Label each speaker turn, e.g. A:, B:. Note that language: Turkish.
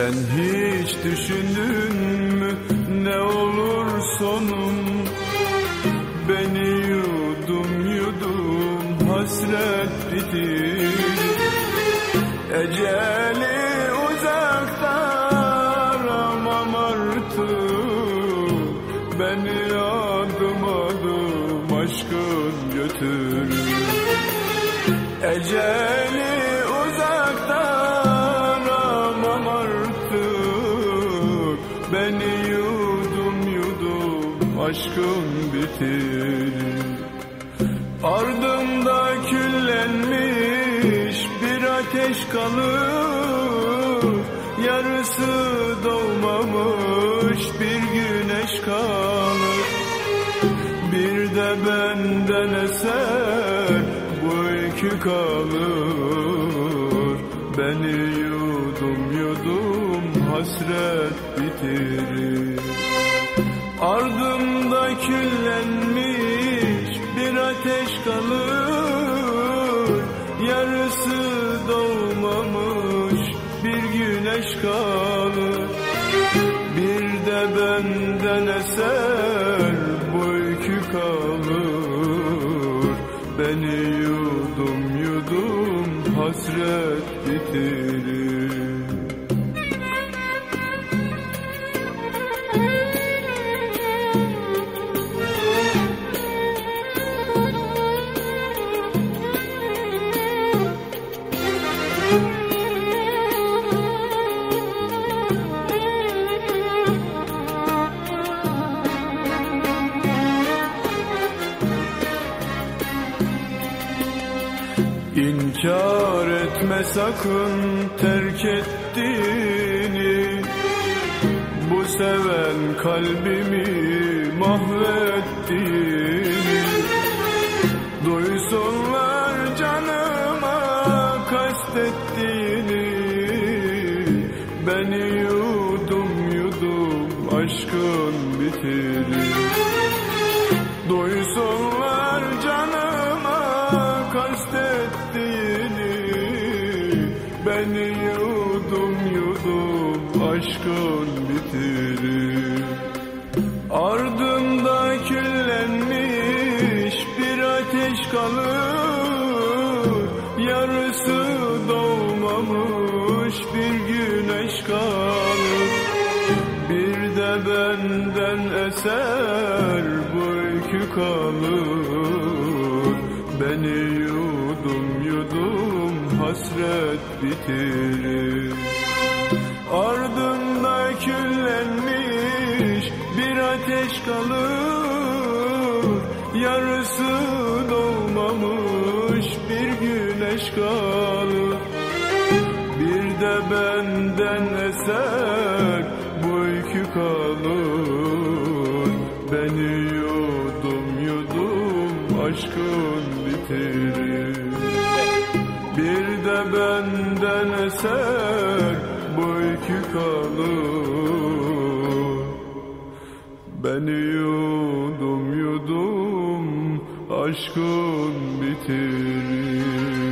A: Sen hiç düşündün mü ne olur sonum? Beni yudum yudum hasret bitir. Eceli uzakta aramam artık Beni adım adım aşkın götür. Eceli aşkın bitir. Ardımda küllenmiş bir ateş kalır. Yarısı doğmamış bir güneş kalır. Bir de benden eser bu yükü kalır. Beni yudum yudum hasret bitirir. Ardımda küllenmiş bir ateş kalır. Yarısı doğmamış bir güneş kalır. Bir de benden eser bu yükü kalır. Beni yudum yudum hasret bitirir İnkar etme sakın terk ettiğini. Bu seven kalbimi mahvettiğini. Duysunlar canıma kastettiğini. Beni yudum yudum aşkın bitirir Duysunlar yudum yudum aşkın bitirir Ardında küllenmiş bir ateş kalır. Yarısı doğmamış bir güneş kalır. Bir de benden eser bu yükü kalır. Beni yudum yudum hasret bitirir. Ardında küllenmiş bir ateş kalır. Yarısı doğmamış bir güneş kalır. Bir de benden eser bu yükü kalır. Beni yudum yudum aşkın bitirir Bir de benden eser bu yükü kalır. Beni yudum yudum aşkın bitirir